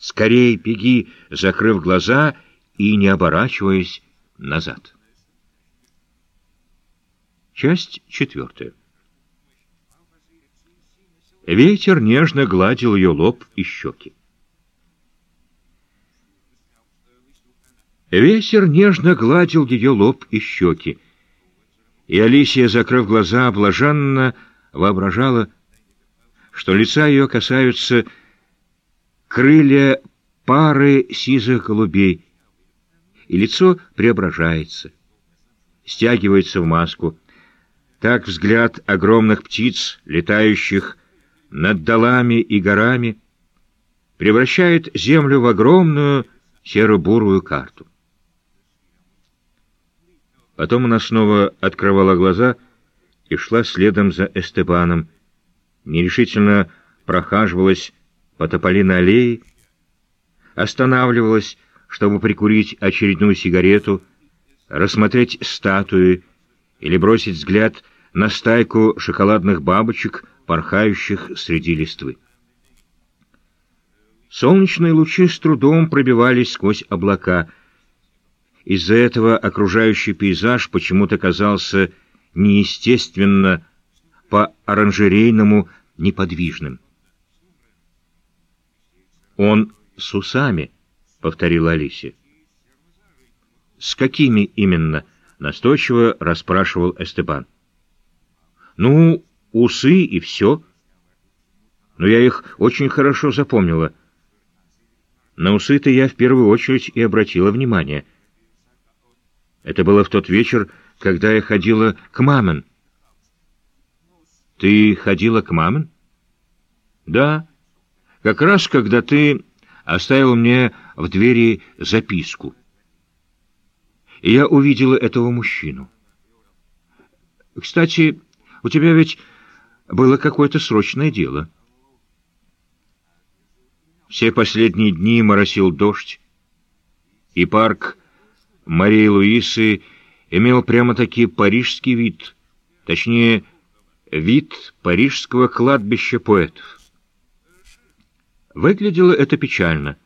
Скорей беги, закрыв глаза и не оборачиваясь назад. Часть четвертая. Ветер нежно гладил ее лоб и щеки. Ветер нежно гладил ее лоб и щеки, и Алисия, закрыв глаза, блаженно воображала, что лица ее касаются крылья пары сизых голубей, и лицо преображается, стягивается в маску. Так взгляд огромных птиц, летающих над долами и горами, превращает землю в огромную серо-бурую карту. Потом она снова открывала глаза и шла следом за Эстебаном, нерешительно прохаживалась по тополиной аллее, останавливалась, чтобы прикурить очередную сигарету, рассмотреть статуи или бросить взгляд на стайку шоколадных бабочек, порхающих среди листвы. Солнечные лучи с трудом пробивались сквозь облака — из-за этого окружающий пейзаж почему-то казался неестественно, по-оранжерейному неподвижным. «Он с усами», — повторила Алисия. «С какими именно?» — настойчиво расспрашивал Эстебан. «Ну, усы и все. Но я их очень хорошо запомнила. На усы-то я в первую очередь и обратила внимание — это было в тот вечер, когда я ходила к мамин. Ты ходила к мамин? Да. Как раз, когда ты оставил мне в двери записку. И я увидела этого мужчину. Кстати, у тебя ведь было какое-то срочное дело. Все последние дни моросил дождь, и парк Марии Луисы имел прямо-таки парижский вид, точнее, вид парижского кладбища поэтов. Выглядело это печально.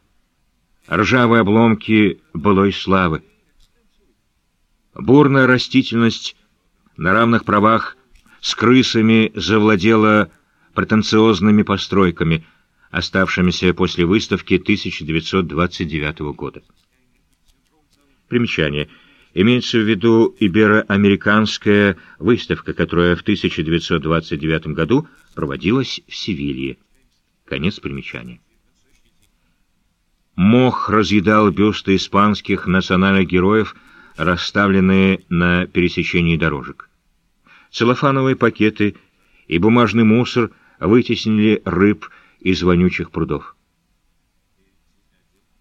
Ржавые обломки былой славы. Бурная растительность на равных правах с крысами завладела претенциозными постройками, оставшимися после выставки 1929 года. Примечание. Имеется в виду ибероамериканская выставка, которая в 1929 году проводилась в Севилье. Конец примечания. Мох разъедал бюсты испанских национальных героев, расставленные на пересечении дорожек. Целлофановые пакеты и бумажный мусор вытеснили рыб из вонючих прудов.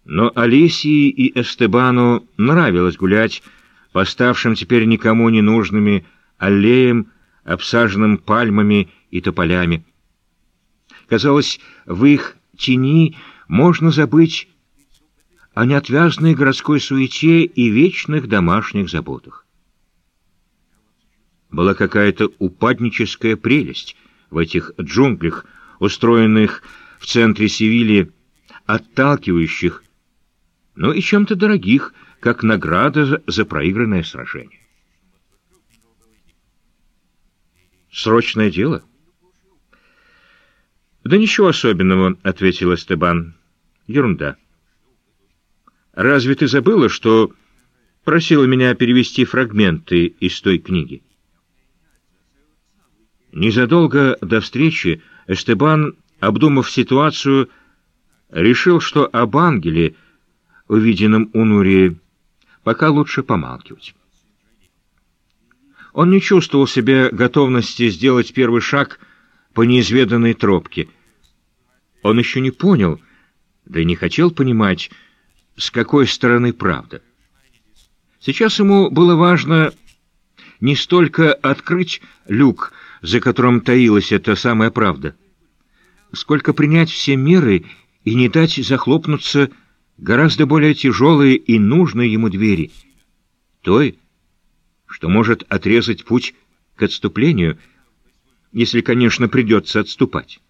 Но Алисии и Эстебану нравилось гулять по ставшим теперь никому не нужными аллеям, обсаженным пальмами и тополями. Казалось, в их тени можно забыть о неотвязной городской суете и вечных домашних заботах. Была какая-то упадническая прелесть в этих джунглях, устроенных в центре Севильи, отталкивающих но и чем-то дорогих, как награда за проигранное сражение. «Срочное дело?» «Да ничего особенного», — ответил Эстебан. «Ерунда». «Разве ты забыла, что просила меня перевести фрагменты из той книги?» Незадолго до встречи Эстебан, обдумав ситуацию, решил, что об ангеле — увиденном у Нурии, пока лучше помалкивать. Он не чувствовал себе готовности сделать первый шаг по неизведанной тропке. Он еще не понял, да и не хотел понимать, с какой стороны правда. Сейчас ему было важно не столько открыть люк, за которым таилась эта самая правда, сколько принять все меры и не дать захлопнуться гораздо более тяжелые и нужные ему двери, той, что может отрезать путь к отступлению, если, конечно, придется отступать.